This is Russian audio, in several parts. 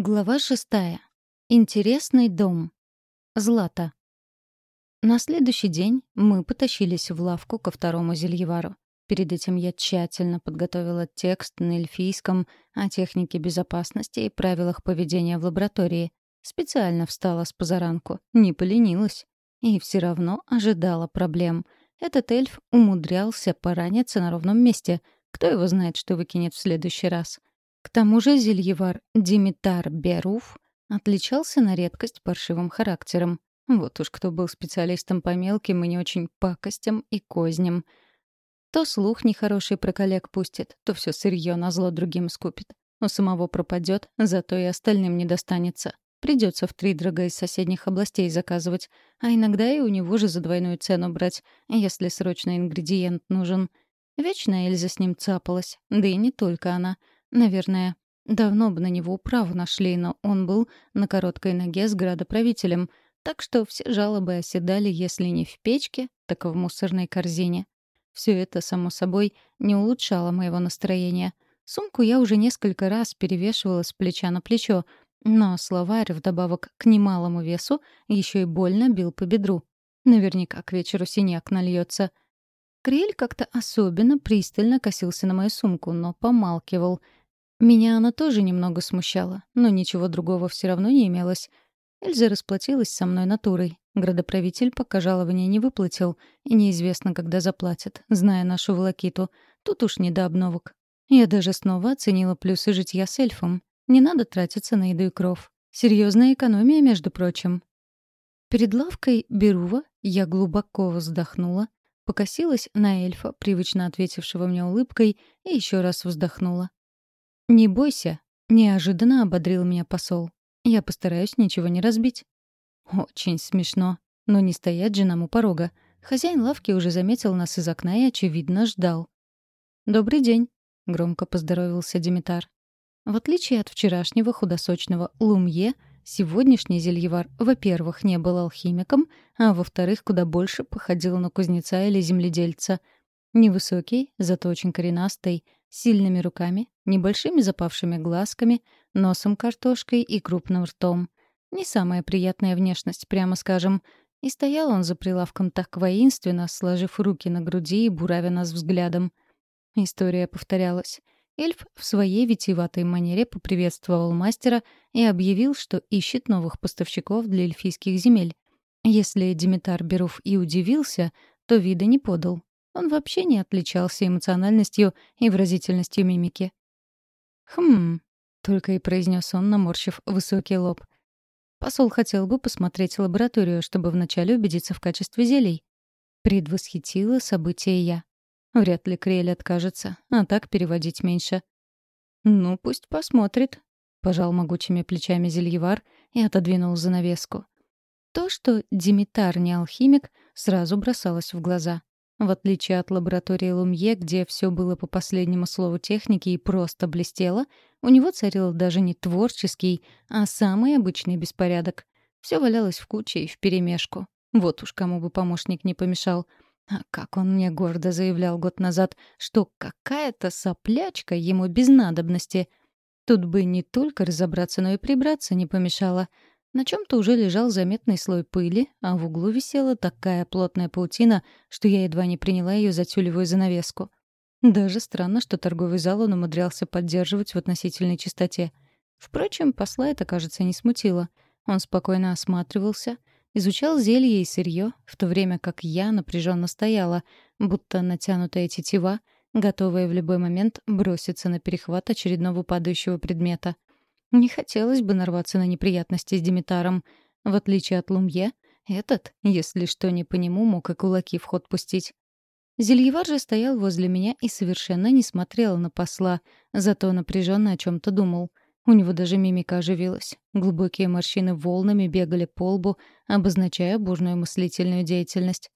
Глава шестая. Интересный дом. Злата. На следующий день мы потащились в лавку ко второму зельевару. Перед этим я тщательно подготовила текст на эльфийском о технике безопасности и правилах поведения в лаборатории. Специально встала с позаранку, не поленилась. И все равно ожидала проблем. Этот эльф умудрялся пораниться на ровном месте. Кто его знает, что выкинет в следующий раз. К тому же зельевар Димитар Беруф отличался на редкость паршивым характером. Вот уж кто был специалистом по мелким и не очень пакостям и козням. То слух нехороший про коллег пустит, то все сырье на зло другим скупит. У самого пропадет, зато и остальным не достанется. Придется в три дорога из соседних областей заказывать, а иногда и у него же за двойную цену брать, если срочно ингредиент нужен. Вечно Эльза с ним цапалась, да и не только она — Наверное, давно бы на него управу нашли, но он был на короткой ноге с градоправителем, так что все жалобы оседали, если не в печке, так и в мусорной корзине. Все это, само собой, не улучшало моего настроения. Сумку я уже несколько раз перевешивала с плеча на плечо, но словарь, вдобавок к немалому весу, еще и больно бил по бедру. Наверняка к вечеру синяк нальется. Крель как-то особенно пристально косился на мою сумку, но помалкивал — меня она тоже немного смущала, но ничего другого все равно не имелось. Эльза расплатилась со мной натурой. Градоправитель пока жалования не выплатил, и неизвестно, когда заплатят, зная нашу волокиту. Тут уж не до обновок. Я даже снова оценила плюсы житья с эльфом. Не надо тратиться на еду и кров. Серьезная экономия, между прочим. Перед лавкой Берува я глубоко вздохнула, покосилась на эльфа, привычно ответившего мне улыбкой, и еще раз вздохнула. «Не бойся», — неожиданно ободрил меня посол. «Я постараюсь ничего не разбить». Очень смешно. Но не стоять же нам у порога. Хозяин лавки уже заметил нас из окна и, очевидно, ждал. «Добрый день», — громко поздоровился Димитар. В отличие от вчерашнего худосочного Лумье, сегодняшний зельевар, во-первых, не был алхимиком, а во-вторых, куда больше походил на кузнеца или земледельца. Невысокий, зато очень коренастый, сильными руками, небольшими запавшими глазками, носом картошкой и крупным ртом. Не самая приятная внешность, прямо скажем. И стоял он за прилавком так воинственно, сложив руки на груди и буравя нас взглядом. История повторялась. Эльф в своей витиеватой манере поприветствовал мастера и объявил, что ищет новых поставщиков для эльфийских земель. Если Димитар Беруф и удивился, то вида не подал. Он вообще не отличался эмоциональностью и выразительностью мимики. «Хм...» — только и произнес он, наморщив высокий лоб. Посол хотел бы посмотреть лабораторию, чтобы вначале убедиться в качестве зелий. Предвосхитила событие я. Вряд ли Криэль откажется, а так переводить меньше. «Ну, пусть посмотрит», — пожал могучими плечами зельевар и отодвинул занавеску. То, что Димитар не алхимик, сразу бросалось в глаза. В отличие от лаборатории Лумье, где все было по последнему слову техники и просто блестело, у него царил даже не творческий, а самый обычный беспорядок. Все валялось в куче и вперемешку. Вот уж кому бы помощник не помешал. А как он мне гордо заявлял год назад, что какая-то соплячка ему без надобности. Тут бы не только разобраться, но и прибраться не помешало — на чем-то уже лежал заметный слой пыли, а в углу висела такая плотная паутина, что я едва не приняла ее за тюлевую занавеску. Даже странно, что торговый зал он умудрялся поддерживать в относительной чистоте. Впрочем, посла это, кажется, не смутило. Он спокойно осматривался, изучал зелье и сырье, в то время как я напряженно стояла, будто натянутая тетива, готовая в любой момент броситься на перехват очередного падающего предмета — не хотелось бы нарваться на неприятности с Димитаром. В отличие от Лумье, этот, если что не по нему, мог и кулаки в ход пустить. Зельевар же стоял возле меня и совершенно не смотрел на посла, зато напряженно о чем то думал. У него даже мимика оживилась. Глубокие морщины волнами бегали по лбу, обозначая бурную мыслительную деятельность.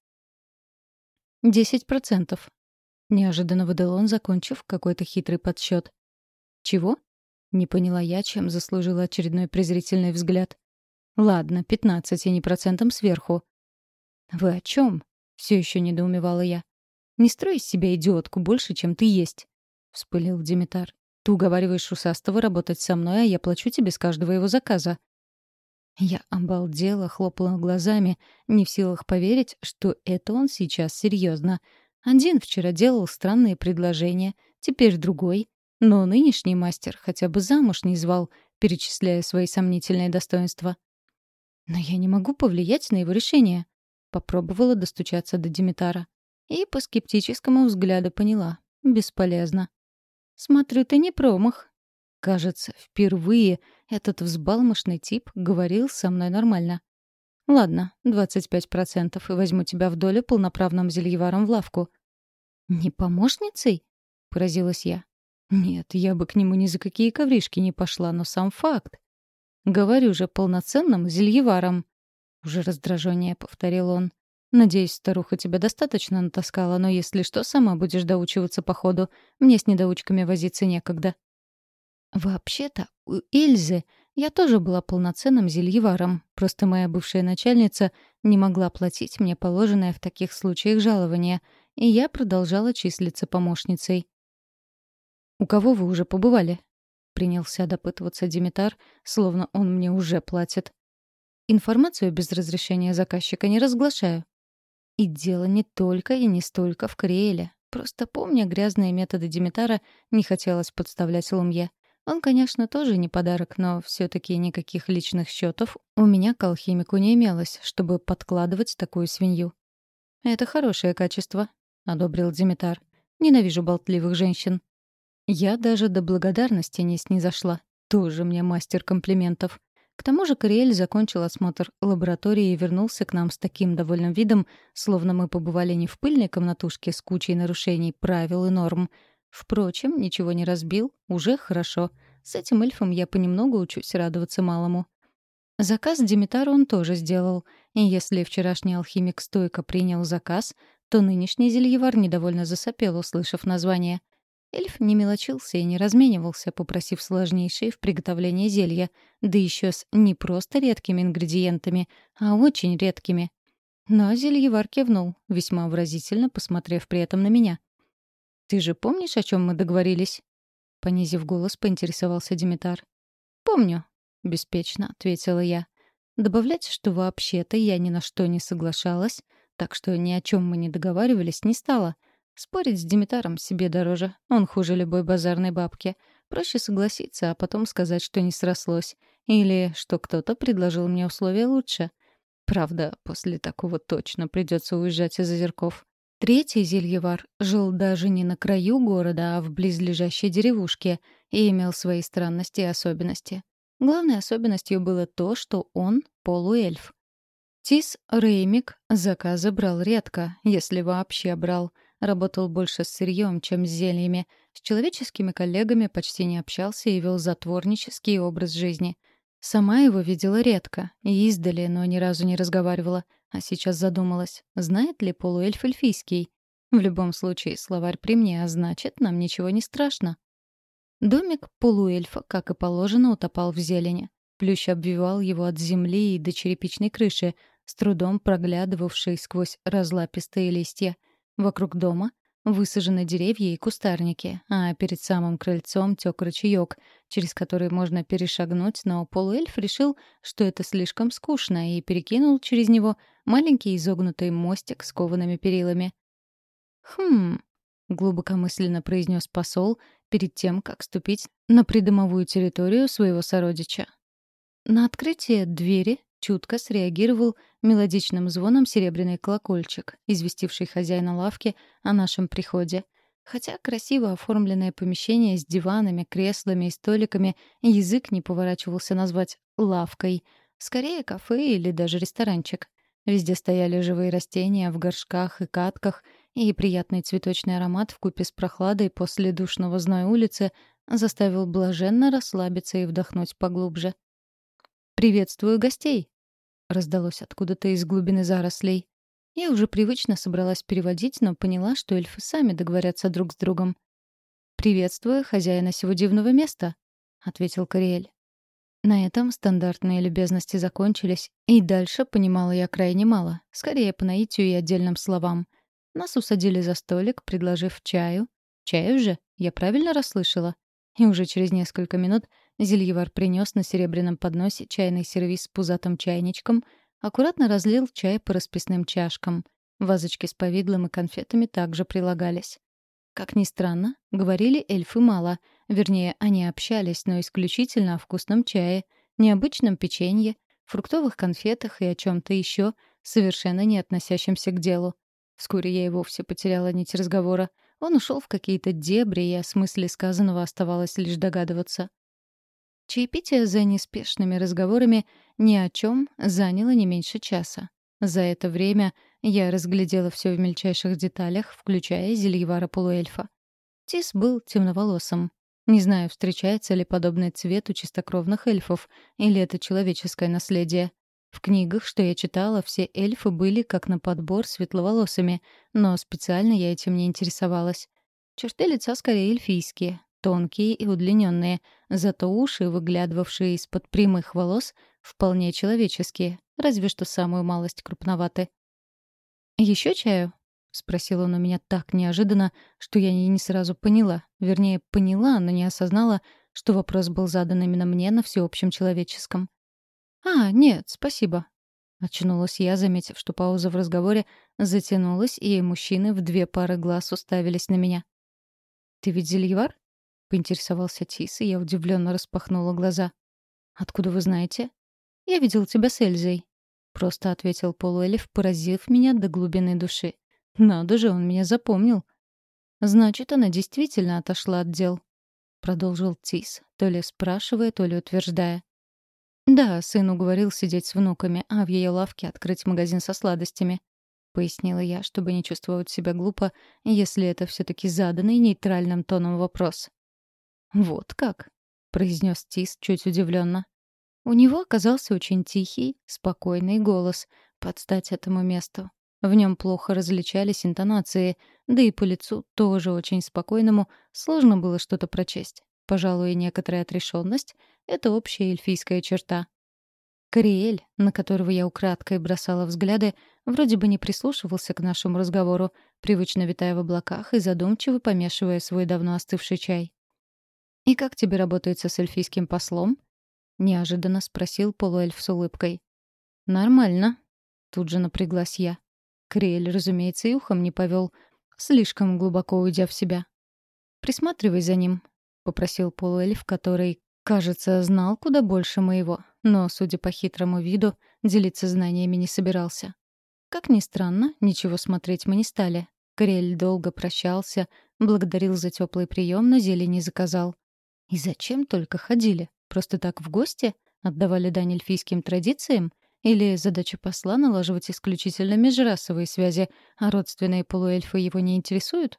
«Десять процентов», — неожиданно выдал он, закончив какой-то хитрый подсчет. «Чего?» Не поняла я, чем заслужила очередной презрительный взгляд. Ладно, пятнадцать, и не процентом сверху. Вы о чем? Все еще недоумевала я. Не строй из себя идиотку больше, чем ты есть, вспылил Димитар. Ты уговариваешь Усастого работать со мной, а я плачу тебе с каждого его заказа». Я обалдела, хлопала глазами, не в силах поверить, что это он сейчас серьезно. Один вчера делал странные предложения, теперь другой. Но нынешний мастер хотя бы замуж не звал, перечисляя свои сомнительные достоинства. «Но я не могу повлиять на его решение», — попробовала достучаться до Димитара. И по скептическому взгляду поняла. Бесполезно. «Смотрю, ты не промах». Кажется, впервые этот взбалмошный тип говорил со мной нормально. «Ладно, 25% и возьму тебя в долю полноправным зельеваром в лавку». «Не помощницей?» — поразилась я. «Нет, я бы к нему ни за какие ковришки не пошла, но сам факт. Говорю же, полноценным зельеваром». Уже раздражение повторил он. «Надеюсь, старуха тебя достаточно натаскала, но если что, сама будешь доучиваться по ходу. Мне с недоучками возиться некогда». Вообще-то, у Эльзы я тоже была полноценным зельеваром, просто моя бывшая начальница не могла платить мне положенное в таких случаях жалование, и я продолжала числиться помощницей. «У кого вы уже побывали?» — принялся допытываться Димитар, словно он мне уже платит. «Информацию без разрешения заказчика не разглашаю». И дело не только и не столько в Крееле. Просто помня грязные методы Димитара, не хотелось подставлять Лумье. Он, конечно, тоже не подарок, но все таки никаких личных счетов у меня к алхимику не имелось, чтобы подкладывать такую свинью. «Это хорошее качество», — одобрил Димитар. «Ненавижу болтливых женщин». Я даже до благодарности не снизошла. Тоже мне мастер комплиментов. К тому же Кориэль закончил осмотр лаборатории и вернулся к нам с таким довольным видом, словно мы побывали не в пыльной комнатушке с кучей нарушений правил и норм. Впрочем, ничего не разбил, уже хорошо. С этим эльфом я понемногу учусь радоваться малому. Заказ Димитару он тоже сделал, и если вчерашний алхимик стойко принял заказ, то нынешний зельевар недовольно засопел, услышав название — Эльф не мелочился и не разменивался, попросив сложнейшие в приготовлении зелья, да еще с не просто редкими ингредиентами, а очень редкими. Но зельевар кивнул, весьма выразительно посмотрев при этом на меня. «Ты же помнишь, о чем мы договорились?» Понизив голос, поинтересовался Димитар. «Помню», — беспечно ответила я. Добавлять, что вообще-то я ни на что не соглашалась, так что ни о чем мы не договаривались, не стала — Спорить с Димитаром себе дороже. Он хуже любой базарной бабки. Проще согласиться, а потом сказать, что не срослось. Или что кто-то предложил мне условия лучше. Правда, после такого точно придется уезжать из озерков. Третий зельевар жил даже не на краю города, а в близлежащей деревушке и имел свои странности и особенности. Главной особенностью было то, что он — полуэльф. Тис Реймик заказы брал редко, если вообще брал — Работал больше с сырьем, чем с зельями. С человеческими коллегами почти не общался и вел затворнический образ жизни. Сама его видела редко, и издали, но ни разу не разговаривала. А сейчас задумалась, знает ли полуэльф эльфийский? В любом случае, словарь при мне, а значит, нам ничего не страшно. Домик полуэльфа, как и положено, утопал в зелени. Плющ обвивал его от земли и до черепичной крыши, с трудом проглядывавшей сквозь разлапистые листья — Вокруг дома высажены деревья и кустарники, а перед самым крыльцом тёк ручеёк, через который можно перешагнуть, но полуэльф решил, что это слишком скучно, и перекинул через него маленький изогнутый мостик с коваными перилами. «Хм...» — глубокомысленно произнес посол перед тем, как ступить на придомовую территорию своего сородича. На открытие двери чутко среагировал мелодичным звоном серебряный колокольчик, известивший хозяина лавки о нашем приходе. Хотя красиво оформленное помещение с диванами, креслами и столиками язык не поворачивался назвать «лавкой». Скорее, кафе или даже ресторанчик. Везде стояли живые растения в горшках и катках, и приятный цветочный аромат вкупе с прохладой после душного зноя улицы заставил блаженно расслабиться и вдохнуть поглубже. «Приветствую гостей!» Раздалось откуда-то из глубины зарослей. Я уже привычно собралась переводить, но поняла, что эльфы сами договорятся друг с другом. «Приветствую хозяина сего дивного места», — ответил Кориэль. На этом стандартные любезности закончились, и дальше понимала я крайне мало, скорее по наитию и отдельным словам. Нас усадили за столик, предложив чаю. Чаю же? Я правильно расслышала? И уже через несколько минут зельевар принес на серебряном подносе чайный сервиз с пузатым чайничком, аккуратно разлил чай по расписным чашкам. Вазочки с повидлом и конфетами также прилагались. Как ни странно, говорили эльфы мало. Вернее, они общались, но исключительно о вкусном чае, необычном печенье, фруктовых конфетах и о чем то еще, совершенно не относящемся к делу. Вскоре я и вовсе потеряла нить разговора. Он ушел в какие-то дебри, и о смысле сказанного оставалось лишь догадываться. Чаепитие за неспешными разговорами ни о чем заняло не меньше часа. За это время я разглядела все в мельчайших деталях, включая зельевара полуэльфа. Тис был темноволосым. Не знаю, встречается ли подобный цвет у чистокровных эльфов, или это человеческое наследие. В книгах, что я читала, все эльфы были как на подбор светловолосыми, но специально я этим не интересовалась. Черты лица скорее эльфийские, тонкие и удлиненные, зато уши, выглядывавшие из-под прямых волос, вполне человеческие, разве что самую малость крупноваты. Еще чаю?» — спросил он у меня так неожиданно, что я не сразу поняла. Вернее, поняла, но не осознала, что вопрос был задан именно мне на всеобщем человеческом. «А, нет, спасибо», — очнулась я, заметив, что пауза в разговоре затянулась, и мужчины в две пары глаз уставились на меня. «Ты ведь зельевар?» — поинтересовался Тис, и я удивленно распахнула глаза. «Откуда вы знаете?» «Я видел тебя с Эльзой», — просто ответил полуэльф, поразив меня до глубины души. «Надо же, он меня запомнил». «Значит, она действительно отошла от дел», — продолжил Тис, то ли спрашивая, то ли утверждая. «Да, сын уговорил сидеть с внуками, а в ее лавке открыть магазин со сладостями», — пояснила я, чтобы не чувствовать себя глупо, если это все таки заданный нейтральным тоном вопрос. «Вот как?» — произнес Тис чуть удивленно. У него оказался очень тихий, спокойный голос, под стать этому месту. В нем плохо различались интонации, да и по лицу, тоже очень спокойному, сложно было что-то прочесть. Пожалуй, некоторая отрешенность — это общая эльфийская черта. Кориэль, на которого я украдкой бросала взгляды, вроде бы не прислушивался к нашему разговору, привычно витая в облаках и задумчиво помешивая свой давно остывший чай. «И как тебе работается с эльфийским послом?» — неожиданно спросил полуэльф с улыбкой. «Нормально», — тут же напряглась я. Криэль, разумеется, и ухом не повел, слишком глубоко уйдя в себя. «Присматривай за ним», — попросил полуэльф, который, кажется, знал куда больше моего, но, судя по хитрому виду, делиться знаниями не собирался. Как ни странно, ничего смотреть мы не стали. Криэль долго прощался, благодарил за теплый прием, но зелье не заказал. И зачем только ходили? Просто так в гости? Отдавали дань эльфийским традициям? Или задача посла налаживать исключительно межрасовые связи, а родственные полуэльфы его не интересуют?